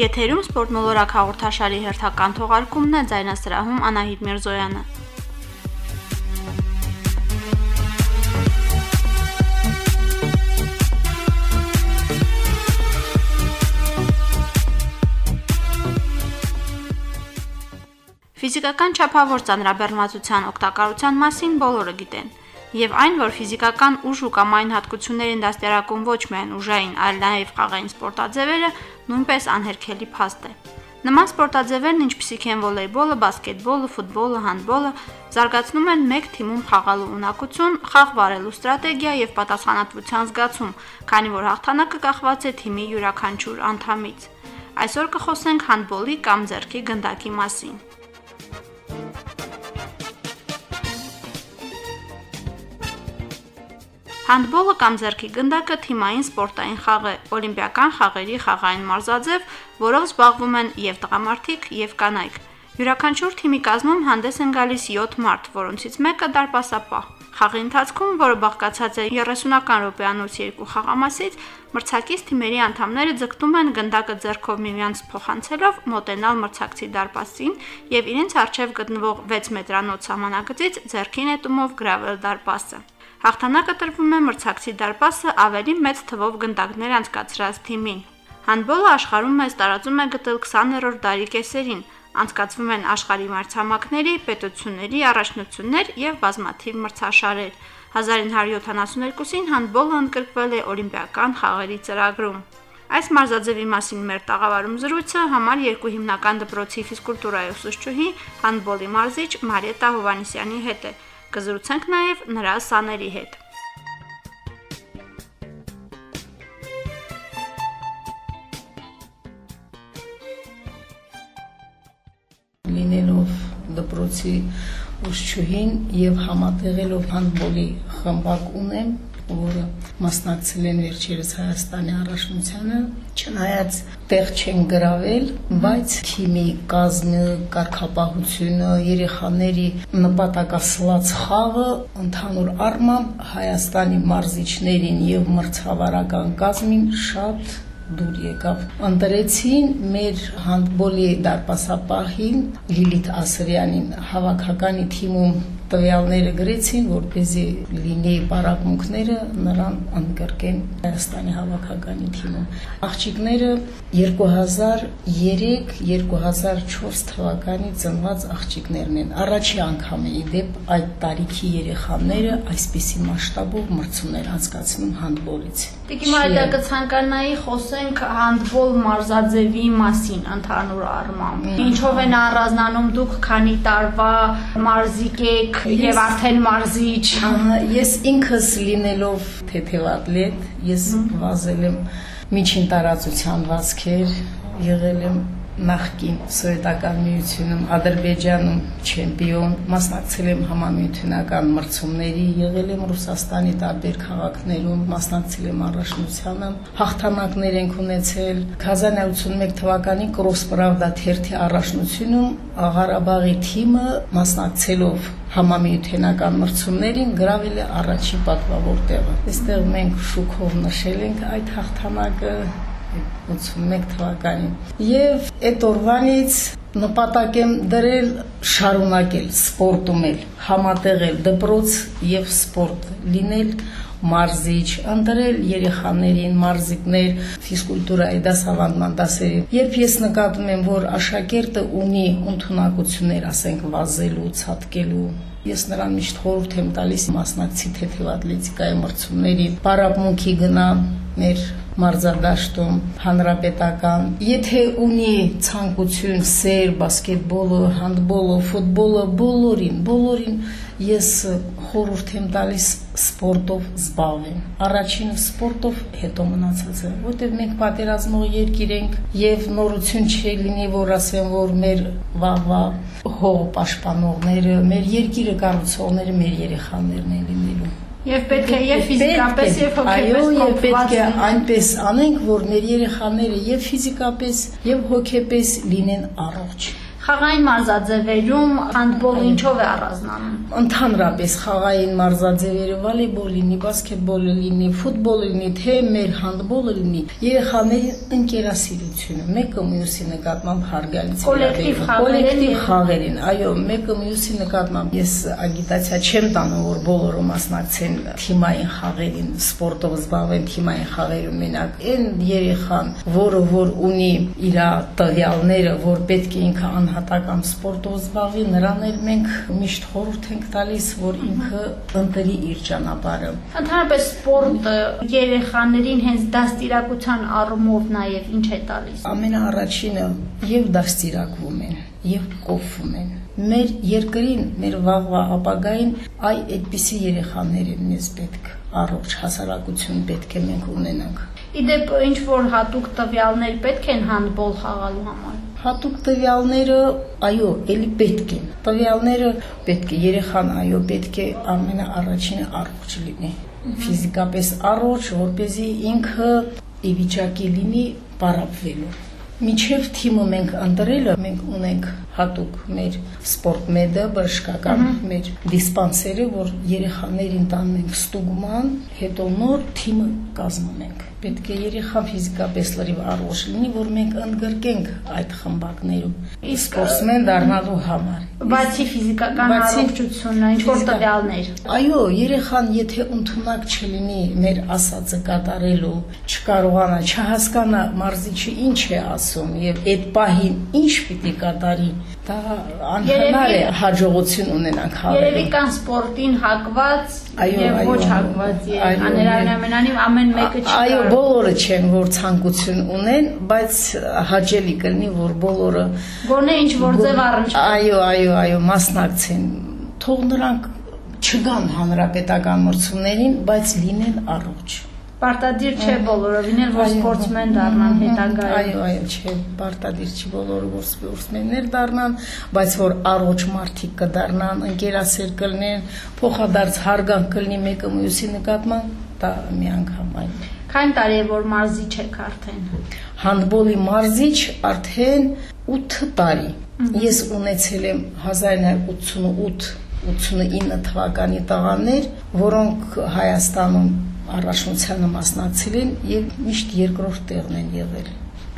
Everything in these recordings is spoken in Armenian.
Եթերում սպորտ մոլորակ հաղորդաշարի հերթական թողարկումն է ձայնասրահում Անահիտ Միրզոյանը։ Ֆիզիկական չափավոր ծանրաբեռնվածության օգտակարության մասին բոլորը գիտեն, եւ այն, որ ֆիզիկական ուժ ու կամ այն հատկություններին դաստիարակում ոչ միայն ուժային, այլ նաեւ խաղային սպորտաձևերը, նույնպես անհերքելի փաստ է։ Նման սպորտաձևերն, ինչպիսիք են վոլեյբոլը, բասկետբոլը, ֆուտբոլը, հանդբոլը, զարգացնում են մեկ թիմում խաղալու ունակություն, խաղ վարելու ստրատեգիա եւ պատասխանատվության զգացում, քանի որ հաղթանակը կախված է թիմի յուրաքանչյուր անդամից։ Այսօր կխոսենք հանդբոլի կամ ձեռքի գնդակի մասին։ Հանդբոլը կամ ձեռքի գնդակը թիմային սպորտային խաղ է, օլիմպիական խաղերի խաղային մարզաձև, որով զբաղվում են եւ տղամարդիկ, եւ կանայք։ Յուրաքանչյուր թիմի կազմում հանդես են գալիս 7 մարդ, որոնցից մեկը դարպասապահ։ Խաղի ընթացքում, որը բաղկացած է 30-ական րոպեանոց երկու խաղամասից, մրցակից թիմերի անդամները ձգտում են գնդակը ձեռքով միմյանց փոխանցելով մոտենալ մրցակցի դարպասին եւ իրենց առջև գտնվող 6 մետրանոց սահմանագծից ձեռքի նետումով գրավել դարպասը։ Հաղթանակը տրվում է մրցակցի դարպասը ավելի մեծ թվով գնդակներ անցկացրած թիմին։ Հանդբոլը աշխարհում մեծ տարածում է գտել 20-րդ դարի կեսերին, անցկացվում են աշխարհի մրցամակների, պետությունների առաջնություններ եւ բազմաթիվ մրցաշարեր։ 1972-ին հանդբոլը ընդգրկվել է օլիմպիական խաղերի ծրագրում։ Այս մարզաձևի մասին մեր տաղավարում զրույցը համար երկու հիմնական դպրոցի ֆիզկուլտուրայի ուսուցչուհի հանդբոլի մարզիչ Մարիետա Հովանիսյանի հետ է։ Կզրուցենք նաև նրա սաների հետ։ Լինելով դպրոցի ուսուցչուհին եւ համատեղելով հանդբոլի խմբակ ունեմ, որը մասնակցել են վերջերս Հայաստանի առաջնությանը, չնայած տեղ չեն գրավել, բայց թիմի կազմը, կարգապահությունը, երեխաների նպատակասլաց խաղը ընդհանուր առմամբ Հայաստանի մարզիչներին եւ մրցավարական կազմին շատ դուր եկավ։ Ընտրեցին մեր հանդբոլի դարպասապահին Լիլիթ Ասրյանին հավաքականի թիմում տվյալները գրեցին, որպեսզի լինի բարակմունքները նրան ընդգրկեն Հայաստանի հավաքականի թիմում։ Աղջիկները 2003-2004 թվականի ծնված աղջիկներն են։ Առաջի անգամ է իդեպ այդ տարիքի երեխաները այսպիսի մասշտաբով մրցումներ անցկացնում հանդբոլից։ Տիկի Մարիա կցանկանայի խոսենք հանդբոլ մարզաձևի մասին ընդհանուր առմամբ։ Ինչով են առանձնանում դուք քանի տարվա մարզիկ եք եւ արդեն մարզիչ։ Ահա, ես ինքս լինելով թեթևատլետ, ես վազել եմ միջին տարածության վազքեր, եղել եմ նախկին սովետական միությունում, Ադրբեջանում չեմպիոն, մասնակցել եմ համամիութենական մրցումների, եղել եմ Ռուսաստանի տարբեր քաղաքներում, մասնակցել եմ առաջնությանը, հաղթանակներ ենք ունեցել 1981 թվականին Կրոս Պրավդա թերթի առաջնությունում Ղարաբաղի թիմը մասնակցելով համամիութենական մրցումներին գրավել է առաջի պատվավոր տեղը։ Այստեղ մենք շուկով նշել ենք այդ հաղթանակը 81 թվականին։ Եվ այդ օրվանից նպատակ եմ դրել շարունակել սպորտում էլ, համատեղել դպրոց եւ սպորտ, լինել մարզիչ, ընտրել երեխաներին, մարզիկներ ֆիզկուլտուրայի դասավանդման դասերին։ Երբ ես նկատում եմ, որ աշակերտը ունի ընդունակություններ, ասենք, վազելու, ցատկելու, ես նրան միշտ խորհուրդ եմ տալիս մասնակցի թեթևատլետիկայի մրցումների, պարապմունքի գնա մեր մարզադաշտում հանրապետական եթե ունի ցանկություն սեր բասկետբոլը հանդբոլը ֆուտբոլը բոլորին բոլորին ես խորհուրդ եմ տալիս սպորտով զբաղվեն առաջինը սպորտով հետո մնացածը որտեղ մենք պատերազմող երկիր ենք եւ նորություն չի լինի որ ասեն որ մեր վաղվա հող պաշտպանողները մեր երկիրը կառուցողները մեր երեխաներն են լինելու Եվ պետք է եւ ֆիզիկապես եւ հոգեպես այո, եւ պետք է այնպես անենք, որ մեր երեխաները եւ ֆիզիկապես եւ հոգեպես լինեն առողջ։ Խաղային մարզաձևերում հանդբոլը ինչով է առանձնանում։ Ընդհանրապես խաղային մարզաձևերը վոլեյբոլ լինի, բասկետբոլը լինի, ֆուտբոլը լինի, թե մեր հանդբոլը լինի, երեխաների ընկերասիրությունը, մեկը մյուսի նկատմամբ հարգալից կոլեկտիվ կոլեկտիվ խաղերին, այո, մեկը մյուսի նկատմամբ ես ագիտացիա չեմ տանում, որ բոլորը մասնակցեն թիմային խաղերին, սպորտով զբաղվեն թիմային խաղերում մենակ այն երեխան, որը որ ունի իր տվյալները, որ պետք է ինքը անհատական սպորտով զբաղվի, նրան էլ մենք միշտ խորհուրդ ենք տալիս, որ ինքը ընտրի իր ճանապարհը։ Ընդհանրապես սպորտը երեխաներին հենց դաստիարակության առումով նաև ինչ է տալիս։ Ամենաառաջինը եւ դաստիարակվում են, եւ կոփվում են մեր երկրին, մեր վաղվա ապագային այ այդպիսի երեխաներ են մեզ պետք առողջ հասարակություն պետք է մենք ունենանք։ Իդեպ ինչ որ հատուկ տվյալներ պետք են հանդբոլ խաղալու համար։ Հատուկ տվյալները, այո, ելի պետք են։ Տվյալները պետք է երեխան, այո, պետք է ամենաառաջինը առողջ լինի։ Ֆիզիկապես առողջ, որպեսզի ինքը ի վիճակի լինի պարապվելու։ Միջև թիմը մենք ընտրելը մենք ունենք հատուկ մեր սպորտ մեդը, բժշկական մեր դիսպանսերը, որ երեխաներին տանում ենք ստուգման, հետո նոր թիմը կազմում ենք պետք է երեխան ֆիզիկապես լրիվ առողջ լինի, որ մենք ընդգրկենք այդ խմբակներում սպորտսմեն դառնալու համար։ Բացի ֆիզիկական առողջությունը, ինչ որ տվյալներ։ Այո, երեխան եթե ընդունակ չլինի մեր ասածը կատարելու, չկարողանա, չհասկանա մարզիչը ինչ է ասում եւ այդ պահին ինչ պիտի կատարի, դա անհնար է հաջողություն ունենանք հավելում։ Երևի կան սպորտին հակված եւ ոչ հակված երեխաներ, ամենանիվ ամեն մեկը չկա։ Այո, բոլորը չեն, որ ցանկություն ունեն, բայց հաճելի կլինի, որ բոլորը գոնե ինչ որ ձև առնչ։ Այո, այո, այո, մասնակցեն։ Թող նրանք չգան հանրապետական մրցումներին, բայց լինեն առողջ։ Պարտադիր չէ բոլորովին էլ որ սպորտսմեն դառնան հետագայում։ Այո, այո, չէ, պարտադիր չի բոլորը որ սպորտսմեններ դառնան, բայց որ առողջ մարդիկ կդառնան, ընկերասեր կլինեն, փոխադարձ հարգանք կլինի մեկը մյուսի նկատմամբ, դա միանգամ այն։ Քանի տարի է որ մարզիչ եք արդեն։ Հանդբոլի մարզիչ արդեն 8 տարի։ Ես ունեցել եմ 1988 89 թվականի տղաներ, որոնք Հայաստանում առաջնությանը մասնակցել են եւ միշտ երկրորդ տեղն են եղել։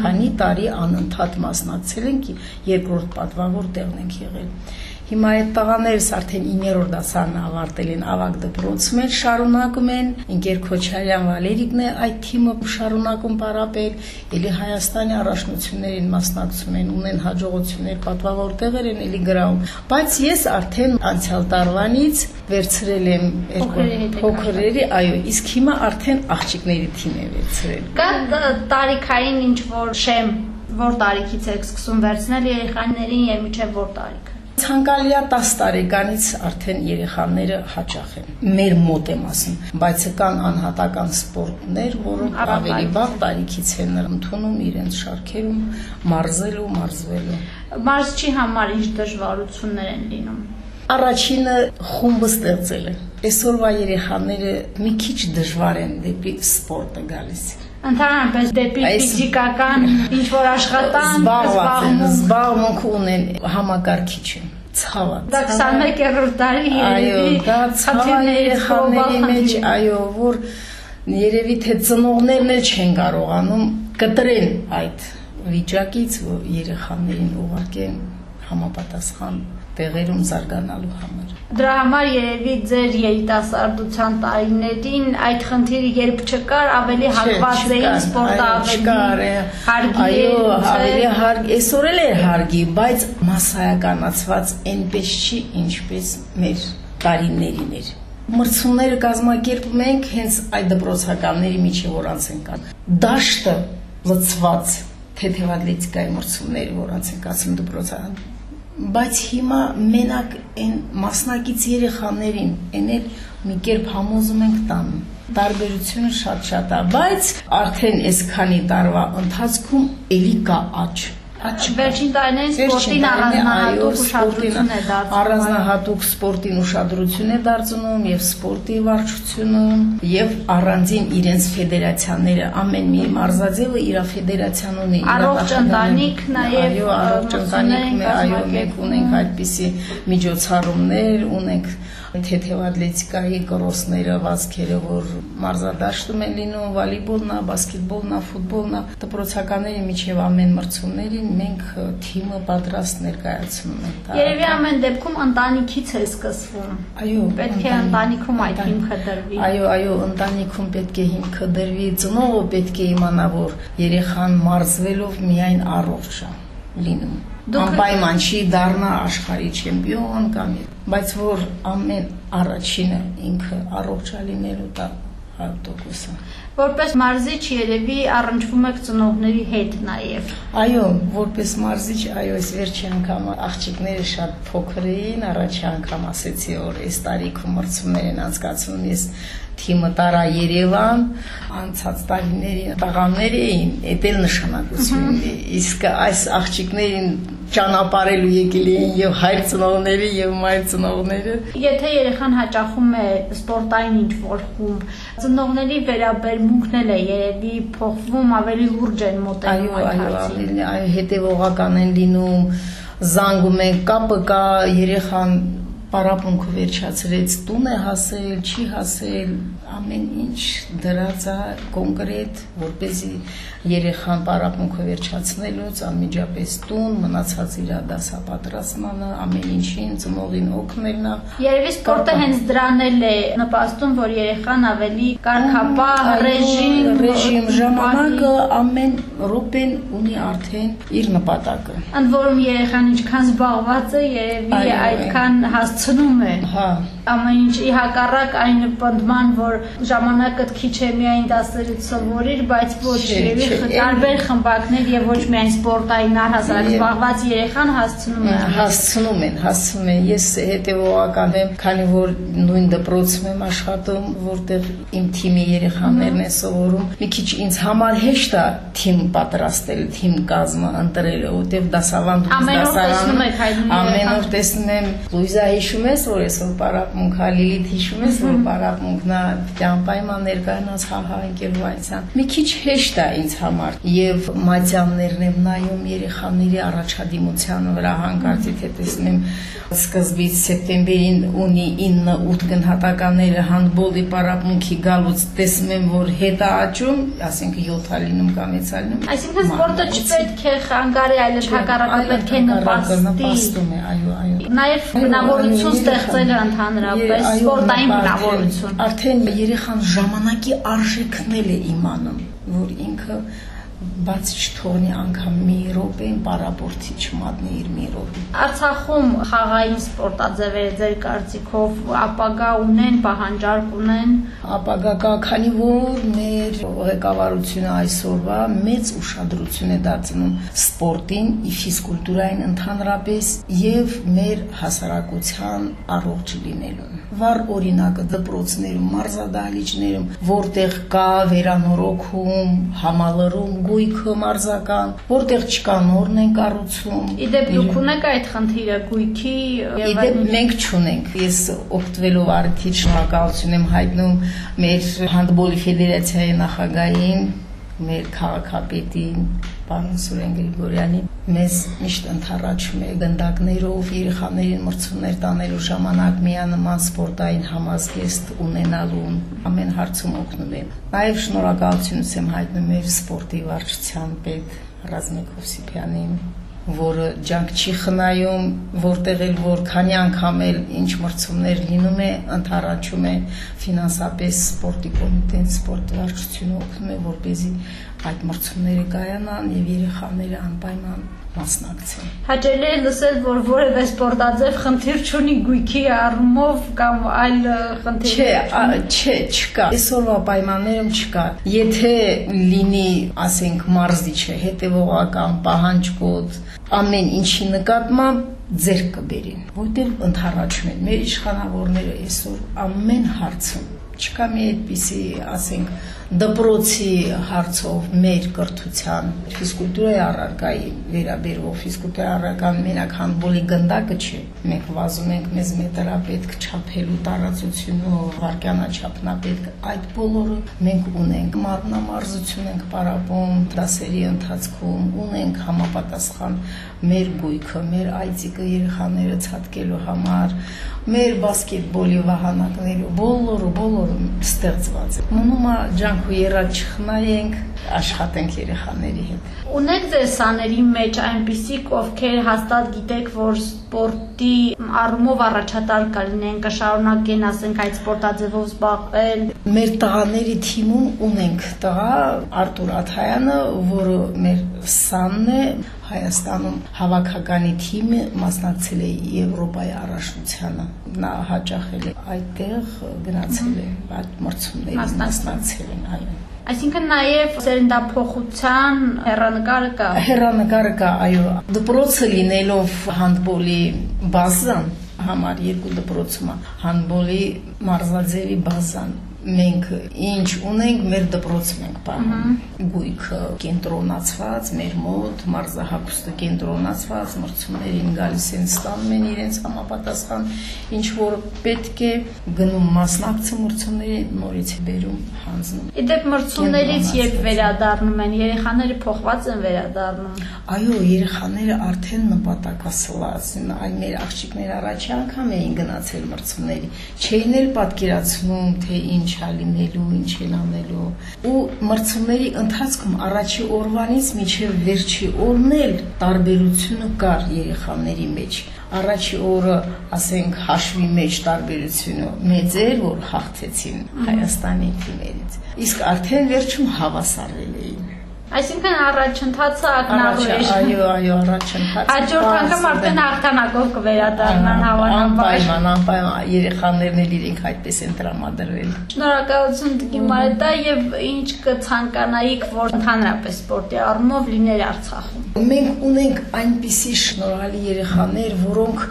Քանի տարի անընդհատ մասնակցել ենք, երկրորդ պատվավոր տեղն ենք եղել։ Հիմա այդ տղաներս արդեն 9-րդ դասարանը ավարտել են ավագ դպրոցում են, շարունակում են, ընկեր Քոչարյան Վալերիկն է այդ թիմը շարունակում պարապել, ելի Հայաստանի առաջնություններին մասնակցում են, ունեն հաջողություններ, պատվավոր տեղեր են ելի գրաում, բայց ես արդեն անցյալ տարվանից վերցրել եմ փոքրերի, այո, իսկ հիմա արդեն աղջիկների թիմ է վերցրել։ Կա տարիքային ինչ որ շեմ, որ տարիքից եք սկսում վերցնել երեխաներին եւ միջև որ տարիք ցանկալիա 10 տարեկանից արդեն երեխաները հաճախ են։ Մեր մոտ եմ ասում, բայց կան անհատական սպորտներ, որոնք ավելի վաղ տարիքից են ընդունում իրենց շարքերում մարզելու, մարզվելու։ Մարզչի համար ինչ դժվարություններ են լինում։ Առաջինը խումբը ստեղծելը։ Այսօրվա երեխաները մի քիչ դժվար են դեպի սպորտը գալիս ընդհանրապես դեպի ֆիզիկական ինչ որ աշխատանք զբաղված զբաղմունք ունեն համակարգիչ են ցավը դա 21-րդ տարի այո դա ցավը երեխաների մեջ այո որ երևի թե ծնողներն էլ չեն կարողանում կտրեն այդ վիճակից որ երեխաներին ուղարկեն համապատասխան տեղերում զարգանալու համար։ Դրա համար երևի ձեր երիտասարդության տարիներին այդ խնդիրը երբ չկար, ավելի հակված էին սպորտը ավելի հարգի։ Այո, ավելի հարգ, այսօր էլ է հարգի, բայց massայականացված այնպես չի, ինչպես մեր տարիներին էր մրցումները կազմակերպում ենք հենց այդ դպրոցականների միջև որանց են կան։ Դաշտը լծված թեթևատլետիկայի մրցումները, որանց են կացում դպրոցական բայց հիմա մենակ այն մասնակից երեխաներին էնել մի կերպ համոզում ենք տանում տարբերությունը շատ շատ է բայց արդեն այս քանի տարվա ընթացքում ելի կա աճ Վերջին տարիներին սպորտին առանձնահատուկ ուշադրություն է դարձնում։ Առանձնահատուկ սպորտին ուշադրություն է դարձնում եւ սպորտի վարչությունում եւ առանձին իրենց ֆեդերացիաները ամեն մի մարզաձևը իր ֆեդերացիան ունի։ Առողջ ընտանիք նաեւ այո, առողջ ընտանիք, այո, մենք ունենք այդպիսի միջոցառումներ, ունենք թեթևատլետիկայի կրոսները, վազքերը, որ մարզադաշտում են լինում, վոլեյբոլնա, բասկետբոլնա, ֆուտբոլնա, դպրոցականների միջև ամեն մրցումներին մենք թիմը պատրաստ ներկայացնում ենք։ Երևի ամեն դեպքում ընտանիքից է սկսվում։ Այո, պետք է ընտանիքում այդ հիմքը դրվի։ Այո, այո, ընտանիքում պետք է հիմքը դրվի, ծնողը պետք է իմանա, որ երեխան մարզվելով միայն առողջ է լինում անպայման չի դառնա աշխարհի չեմպիոն կամ բայց որ ամեն առաջինը ինքը առողջ լինելու տա 100%-ը Որպես մարզիչ երևի առնչվում եք ծնողների հետ նաև։ Այո, որպես մարզիչ, այո, այս վերջի անգամ աղջիկները շատ փոքր էին, առաջի անգամ ասեցի, որ այս տարիքում մրցումներ են անցկացվում, ես թիմը տարա Երևան, անցած տարիների տղաներ էին, դա էլ նշանակություն ունի։ Իսկ այս աղջիկներին ճանապարհելու եկել էին եւ հայր ծնողները եւ մայր ծնողները։ Եթե երեխան հաճախում է սպորտային ինչ-որ խումբ, ծնողների վերաբերմունքն էլ է երևի փոխվում, ավելի լուրջ են մոտենում այդ հարցին։ Այո, այո, հետեւողական են լինում, զանգում են, կապը կա, երեխան պարապմունքը վերջացրեց, տուն է հասել, չի հասել, ամեն ինչ դրած է կոնկրետ, որ เป զի երեխան պարապմունքը վերջացնելուց անմիջապես տուն, մնացած իր դասապատրաստմանը, ամեն ինչին ծնողին օգնելն է։ Երևի սպորտը հենց դրան էլ է նպաստում, որ երեխան ավելի կարգապահ, ռեժիմ, ռեժիմ ժամանակը ամեն րոպեն ունի արդեն իր նպատակը։ Ընդ որում երեխան ինչքան զբաղված է, երևի այդքան հասցնում է։ Հա ամեն ինչ ի հակառակ այն պնդման, որ ժամանակը քիչ է միայն դասերից սովորիր, բայց ոչ երևի տարբեր խմբակներ եւ ոչ միայն սպորտային առհասարակ զբաղված երեխան հասցնում է հասցնում են, հասցնում են։ Ես հետեւողական եմ, քանի որ նույն դպրոցում եմ աշխատում, որտեղ իմ թիմի երեխաներն են սովորում։ Մի քիչ ինձ համար հեշտ է թիմ պատրաստել, թիմ կազմը ընտրելը, որտեղ դասավանդում դասարանում ամեն օր տեսնում եմ Լուիզա հիշում ես, որ ես որ պարա պարապմունք, հա Լիլիթ հիշում ես, որ պարապմունքն է անպայման ներկայանաց ընկելու այնցան։ Մի քիչ հեշտ է ինձ համար եւ մատյաններն եմ նայում երեխաների առաջադիմության վրա հանկարծի թե տեսնում եմ սկզբից սեպտեմբերին ունի 9-8 գնահատականները հանդբոլի պարապմունքի գալուց տեսնում եմ որ հետա աճում, ասենք 7-ա լինում կամ 6-ա լինում։ Այսինքն սպորտը չպետք է խանգարի, այլ հակառակը պետք է նպաստի։ Նպաստում է, այո, այո։ Նաև բնավորություն ստեղծելը ընդհանրապես ընդհանրապես սպորտային բնավորություն։ Արդեն երեխան ժամանակի արժեքն է իմանում, որ ինքը բաց չթողնի անգամ մի րոպեն պարապորցի չմատնի իր մի րոպե։ Արցախում խաղային սպորտաձևերը ձեր կարծիքով ապագա ունեն, պահանջարկ ունեն։ Ապագա կա, քանի որ մեր ղեկավարությունը այսօրվա մեծ ուշադրություն է դարձնում սպորտին, ֆիզկուլտուրային ընդհանրապես եւ մեր հասարակության առողջ լինելուն։ Վառ օրինակը դպրոցներում, մարզադահլիճներում, որտեղ կա վերանորոգում, համալրում, գույքը մարզական, որտեղ չկա նորն են կառուցում։ Իդեպ դուք ունեք այդ խնդիրը գույքի Իդեպ մենք չունենք։ Ես օգտվելով արդի շնորհակալություն եմ հայտնում մեր հանդբոլի ֆեդերացիայի նախագահին, մեր քաղաքապետին, պարոն Սուրեն Գրիգորյանին մեզ միշտ ընթառաջում է գնդակներով երեխաներին մրցումներ տանելու ժամանակ միանման սպորտային համազգեստ ունենալու ամեն հարցում օգնում եմ։ Նաև շնորհակալություն եմ հայտնում մեր սպորտի վարչության պետ Ռազմիկ Հովսիփյանին որը ջանք չի խնայում, որտեղ էլ որ քանի անգամ էլ ինչ մրցումներ լինում է, ընթառաջում է ֆինանսապես սպորտի կոմիտեն, սպորտի վարչությունը օգնում է, որպեսզի այդ մրցումները կայանան եւ երեխաները անպայման մասնակցեն։ Հաճելի է լսել, որ որևէ սպորտաձև խնդիր չունի գույքի առումով կամ այլ խնդիրներ։ Չէ, չէ, չկա։ Այսօրվա պայմաններում չկա։ Եթե լինի, ասենք, մարզիչը հետևողական, պահանջկոտ, ամեն ինչի նկատմամբ ձեր կբերին, որտեղ ընդառաջում են մեր իշխանավորները այսօր ամեն հարցում չկա մի այդպիսի, ասենք, դպրոցի հարցով մեր կրթության ֆիզկուլտուրայի առարկայի վերաբերող ֆիզկուլտուրայի առարկան մենակ հանդբոլի գնդակը չէ մենք վազում ենք մեզ մետրա պետք չափելու տարածությունը վարքյանաչափնա պետք այդ բոլորը մենք ունենք մարմնամարզություն ենք պարապում դասերի ընթացքում ունենք համապատասխան մեր գույքը մեր այցիկը երեխաները ցածկելու համար մեր բասկետբոլի վահանակները բոլորը բոլորը ստեղծված է։ Մնում է ջանք ու երաք չխնայենք, աշխատենք երեխաների հետ։ Ունեք ձեր սաների մեջ այնպիսիք, ովքեր հաստատ գիտեք, որ սպորտի առումով առաջատար կլինեն, կշարունակեն, ասենք, այդ սպորտաձևով զբաղվել։ Մեր տղաների թիմում ունենք տղա Արտուր Աթայանը, որը մեր սանն է, Հայաստանում հավաքականի թիմը մասնակցել է Եվրոպայի առաջնությանը։ Նա հաճախել է այդտեղ, գնացել է այդ մրցումներին մասնակցել են, այո։ Այսինքն նաև սերնդափոխության հերանեկարը կա։ Հերանեկարը կա, այո։ Դպրոցը լինելով հանդբոլի բազան համար երկու դպրոցում հանդբոլի մարզաձևի բազան մենք ինչ ունենք, մեր դպրոցում ենք պահում։ Գույքը կենտրոնացված, մեր մոտ մարզահակուստը կենտրոնացված, մրցումներին գալիս են ստանում են իրենց համապատասխան, ինչ որ պետք է գնում մասնակցը մրցումների նորից բերում հանձնում։ Իդեպ մրցումներից երբ վերադառնում են, երեխաները փոխված են վերադառնում։ Այո, երեխաները արդեն նպատակասլաց են, այ մեր աղջիկները առաջի անգամ էին գնացել մրցումների։ Չէին էլ պատկերացնում, թե ինչ ինչ է լինելու, ինչ են անելու։ Ու մրցումների ընթացքում առաջի օրվանից մինչև վերջի օրն էլ տարբերությունը կար երեխաների մեջ առաջի օրը, ասենք, հաշվի մեջ տարբերությունը մեծ էր, որ հաղթեցին Հայաստանի թիմերից։ Իսկ արդեն վերջում հավասարվել էին։ Այսինքն առաջընթացը ակնառու է։ Այո, այո, առաջընթացը։ Հաջորդ անգամ արդեն հաղթանակով կվերադառնան հավանաբար։ Անպայման, անպայման երեխաներն էլ իրենք այդպես են տրամադրվել։ Շնորհակալություն Տիկին Մարետա եւ ինչ կցանկանայիք, որ ընդհանրապես սպորտի առումով լիներ Արցախում։ Մենք ունենք այնպիսի շնորհալի երեխաներ, որոնք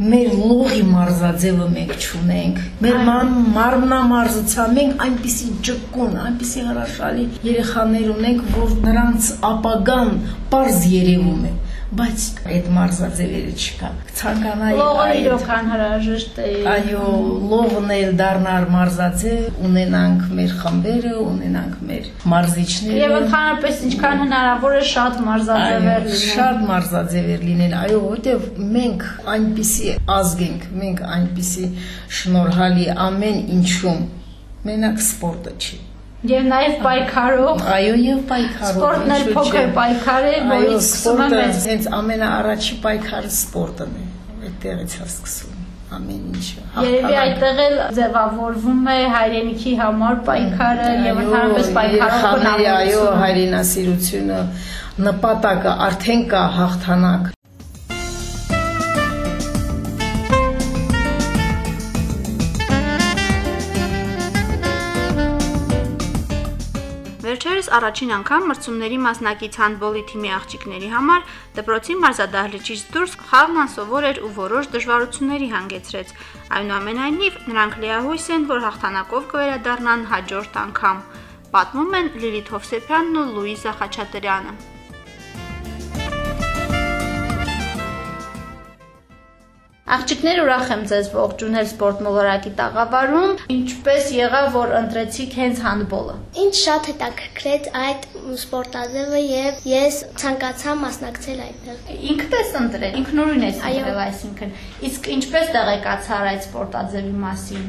մեր լողի մարզաձևը մենք չունենք։ Մեր մարմնամարզության մենք այնպիսի ճկուն, այնպիսի հրաշալի երեխաներ ունենք, որ նրանց ապագան པարզ երևում է բայց այդ մարզաձևերը չկա։ Ցանկանայի Լողը իրոք անհրաժեշտ է։ Այո, լողն էլ դառնար մարզաձև, ունենանք մեր խմբերը, ունենանք մեր մարզիչները։ Եվ ընդհանրապես ինչքան հնարավոր է շատ մարզաձևեր լինեն։ Շատ մարզաձևեր լինեն, այո, որտեվ մենք այնպիսի ազգ ենք, մենք այնպիսի շնորհալի ամեն ինչում մենակ սպորտը չի Եվ նաև պայքարող։ Այո, եւ պայքարող։ Սպորտն էլ փոքր պայքար է, որից սկսում է մեծ։ Հենց ամենաառաջի պայքարը սպորտն է։ Այդտեղից է սկսվում ամեն ինչը։ Երևի այդտեղ էլ ձևավորվում է հայրենիքի համար պայքարը եւ ընդհանրապես պայքարող բնավորությունը։ Այո, հայրենասիրությունը նպատակը արդեն կա հաղթանակ Վերջերս առաջին անգամ մրցումների մասնակից հանդբոլի թիմի աղջիկների համար դպրոցի մարզադահլիճից դուրս խաղն անսովոր էր ու որոշ դժվարությունների հանգեցրեց։ Այնուամենայնիվ նրանք լիահույս են, որ հաղթանակով կվերադառնան հաջորդ անգամ։ Պատմում են Լիլիթ Հովսեփյանն ու Լուիզա Խաչատրյանը։ Աղջիկներ ուրախ եմ ձեզ ողջունել սպորտ մոլորակի տաղավարում։ Ինչպես եղավ, որ ընտրեցիք հենց հանդբոլը։ Ինչ շատ հետաքրքրեց այդ սպորտաձևը եւ ես ցանկացա մասնակցել այդտեղ։ Ինքդ ես ընտրել, ինքնուրույն ես ընտրել, այսինքն։ Իսկ ինչպես տեղեկացար այդ սպորտաձևի մասին։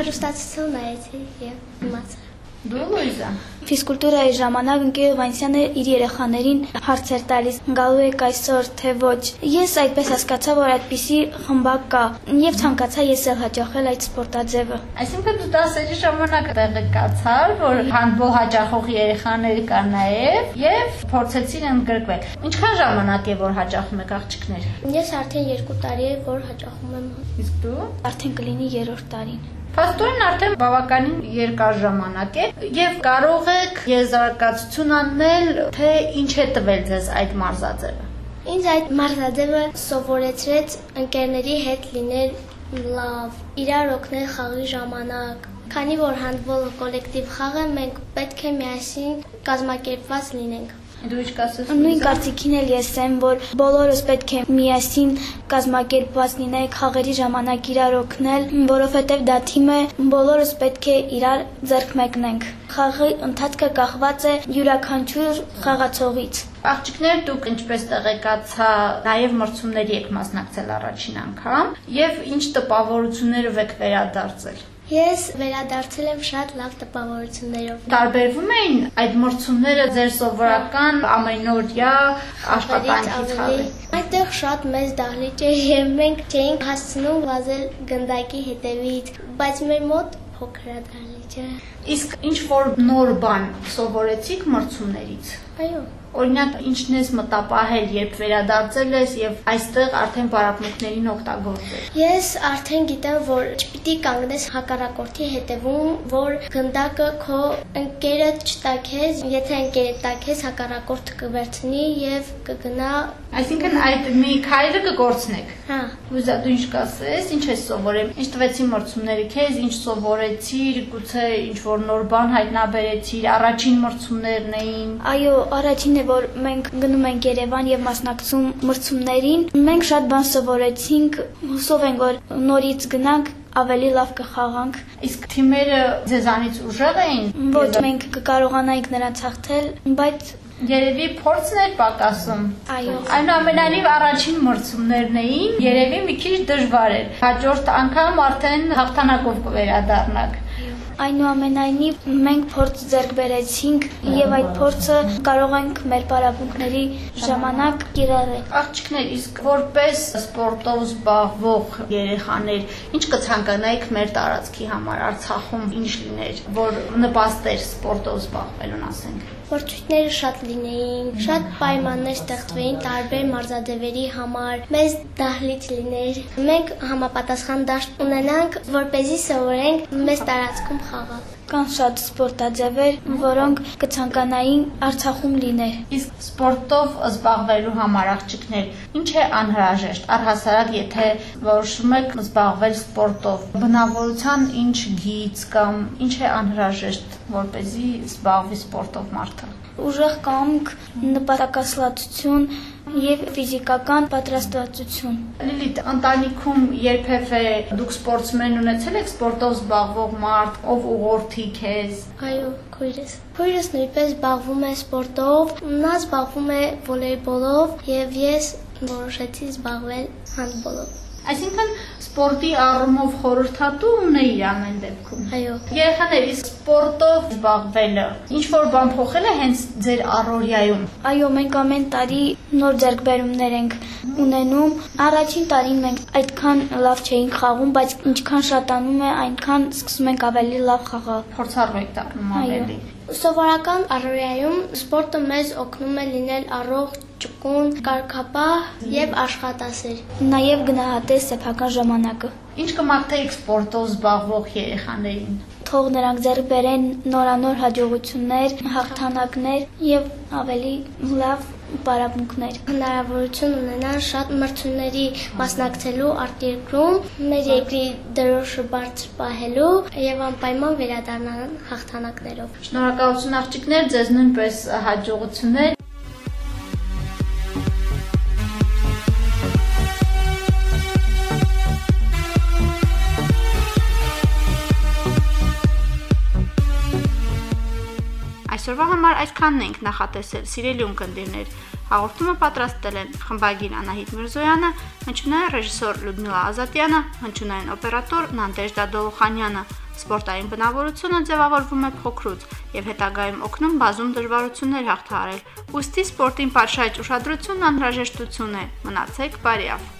Հերոստացիոն նայեցի եւ իմացա։ Դու Լուիզա Ֆիզկուլտուրայի ժամանակ ընկեր Վանսյանը իր երեխաներին հարցեր տալիս. «Գալու եք այսօր, թե ոչ»։ Ես այդպես հասկացա, որ այդպիսի խմբակ կա, եւ ցանկացա ես էլ հաճախել այդ սպորտաձևը։ Այսինքն դու դասերի ժամանակ տեղեկացար, որ հանդբոլ հաճախող երեխաներ կա նաեւ եւ փորձեցին ընդգրկվել։ Ինչքան ժամանակ է որ հաճախում եք աղջիկներ։ Ես արդեն 2 տարի է որ հաճախում եմ։ Իսկ դու Արդեն կլինի 3-րդ տարին։ Փաստորեն արդեն բավականին երկար ժամանակ է եւ կարող եք եզրակացություն անել, թե ինչ է տվել ձեզ այդ մարզաձևը։ Ինձ այդ մարզաձևը սովորեցրեց ընկերների հետ լինել լավ, իրար օգնել խաղի ժամանակ։ Քանի որ հանդբոլը կոլեկտիվ խաղ է, մենք պետք է միասին կազմակերպված լինենք։ Դու ինչ կասես։ Նույն կարծիքին էլ ես եմ, որ բոլորս պետք է միասին կազմակերպված լինենք խաղերի ժամանակ իրար օգնել, որովհետև դա թիմ է, բոլորս պետք է իրար ձեռք մեկնենք։ Խաղի ընթացքը կախված է յուրաքանչյուր խաղացողից։ Աղջիկներ դուք ինչպես տեղեկացա, նաև մրցումների եք մասնակցել առաջին անգամ եւ ինչ տպավորություններով եք վերադարձել։ Ես վերադարձել եմ շատ լավ տպավորություններով։ Տարբերվում էին այդ մրցումները ձեր սովորական ամենօրյա աշխատանքից խաղի։ Այդտեղ շատ մեծ դահլիճ է եւ մենք չէինք հասցնում վազել գնդակի հետևից, բայց մեր մոտ փոքր է դահլիճը։ Իսկ ինչ որ նոր բան սովորեցիք մրցումներից։ Այո։ Օրինակ, ինչն ես մտապահել, երբ վերադարձել ես եւ այստեղ արդեն բարապմունքներին օգտագործել։ Ես արդեն գիտեմ, որ չպիտի կանգնես հակառակորդի հետևում, որ գնդակը քո ընկերը չտա քեզ, եթե ընկերը տա քեզ, հակառակորդը կվերցնի եւ կգնա։ Այսինքն այդ մի քայլը կգործնեք։ Հա։ Ուզա դու ինչ կասես, ինչ ես սովորել, ինչ տվեցին մրցումները քեզ, ինչ սովորեցիր, գուցե ինչ որ նոր բան հայտնաբերեցիր, առաջին մրցումներն էին։ Այո, առաջինն է, որ մենք գնում ենք Երևան եւ մասնակցում մրցումներին։ Մենք շատ բան սովորեցինք, հուսով ենք, որ նորից գնանք ավելի լավ կխաղանք։ Իսկ թիմերը ձեզանից ուժեղ էին։ Ոչ, մենք կկարողանայինք նրանց հաղթել, բայց Երևի փորձն էր պակասում։ Այո։ Այնուամենայնիվ առաջին մրցումներն էին, երևի մի քիչ դժվար էր։ Հաջորդ անգամ արդեն հաղթանակով կվերադառնաք։ Այնուամենայնիվ մենք փորձ ձեռք բերեցինք եւ այդ փորձը կարող ենք մեր պարապմունքների ժամանակ կիրառել։ Աղջիկներ, իսկ որպես սպորտով զբաղվող երեխաներ, ինչ կցանկանայիք մեր տարածքի համար Արցախում ինչ լիներ, որ նպաստեր սպորտով զբաղվելուն ասենք Փորձույթները շատ լինեին, շատ պայմաններ ստեղծվեին տարբեր մարզադևերի համար, մեծ դահլիճ լիներ։ Մենք համապատասխան դաշտ ունենանք, որ เป զի սովորենք մեծ տարածքում խաղալ։ Կան շատ սպորտաձևեր, որոնք կցանկանային Արցախում լինել։ Իսկ սպորտով զբաղվելու համար աղջիկներ, ինչ է անհրաժեշտ, առհասարակ եթե որոշում եք զբաղվել սպորտով, բնավորության ինչ գիծ կամ ինչ է անհրաժեշտ, որ เป զի զբաղվի սպորտով մարդը ուժեղ կամք, նպատակասլացություն եւ ֆիզիկական պատրաստվածություն։ Լիլիթ, ընտանիքում երբևէ դուք սպորտսմեն ունեցել եք սպորտով զբաղվող մարդ, ով ուղղորդի քեզ։ Այո, քույրս։ Քույրս նույնպես զբաղվում է սպորտով, նա զբաղվում է վոլեյբոլով եւ ես որոշեցի զբաղվել հանդբոլով։ Այսինքն սպորտի առումով խորհրդատու ունեի ամեն դեպքում։ Այո։ Երեխաներ, իսկ սպորտով զբաղվելը ինչ որ բան փոխել է հենց ձեր առօրյայում։ Այո, մենք ամեն տարի նոր ձեռքբերումներ ենք ունենում։ Առաջին տարին մենք այդքան լավ չէինք խաղում, բայց ինչքան շատանում է, այնքան սկսում ենք ավելի լավ խաղալ։ Փորձառու եք դառնում ավելի։ Սովորական առօրյայում սպորտը մեզ օգնում է լինել առողջ, ճկուն, կարգապահ եւ աշխատասեր։ Նաև գնահատել սեփական ժամանակը։ Ինչ կմաղթեիք սպորտով զբաղվող երեխաներին։ Թող նրանք ձեռք բերեն նորանոր հաջողություններ, հաղթանակներ եւ ավելի լավ պարապմունքներ։ Հնարավորություն ունենան շատ մրցումների մասնակցելու արտերկրում, մեր երկրի դրոշը բարձր պահելու եւ անպայման վերադառնան հաղթանակներով։ Շնորհակալություն աղջիկներ, ձեզ նույնպես հաջողություններ։ Այսօրվա համար այսքանն ենք նախատեսել։ Սիրելի ունկնդիրներ, հաղորդումը պատրաստել են խմբագիր Անահիտ Միրզոյանը, հնչյունային ռեժիսոր Լյուդմիլա Ազատյանը, հնչյունային օպերատոր Նանդեժդա Դոլոխանյանը։ Սպորտային բնավորությունը ձևավորվում է փոքրուց եւ հետագայում օգնում բազում դժվարություններ հաղթահարել։ Ոստի սպորտին պատշաճ ուշադրությունն անհրաժեշտություն է։ Մնացեք բարիավ։